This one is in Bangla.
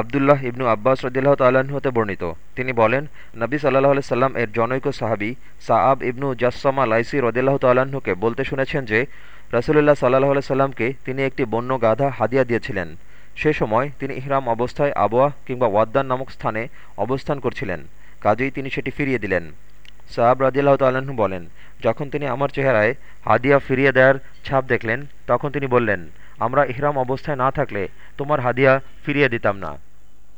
আবদুল্লাহ ইবনু আব্বাস রদিল্লাহ তাল্লাহ্ন হতে বর্ণিত। তিনি বলেন, নবী সাল্লাহ সাল্লাম এর জনৈক সাহাবি সাআব ইবনু জাসসামা লাইসি রদিল্লাহ তাল্লাহ্নকে বলতে শুনেছেন যে, রসুলুল্লাহ সাল্লাহ সাল্লামকে তিনি একটি বন্য গাধা হাদিয়া দিয়েছিলেন। সে সময় তিনি ইহরাম অবস্থায় আবোয়া কিংবা ওয়াদ্দান নামক স্থানে অবস্থান করছিলেন, কাজেই তিনি সেটি ফিরিয়ে দিলেন। সাহাব রাজিয়াল্লাহ তাল্লাহ্ন বলেন, যখন তিনি আমার চেহারায় হাদিয়া ফিরিয়ে দেওয়ার ছাপ দেখলেন, তখন তিনি বললেন আমরা ইহরাম অবস্থায় না থাকলে তোমার হাদিয়া ফিরিয়ে দিতাম না।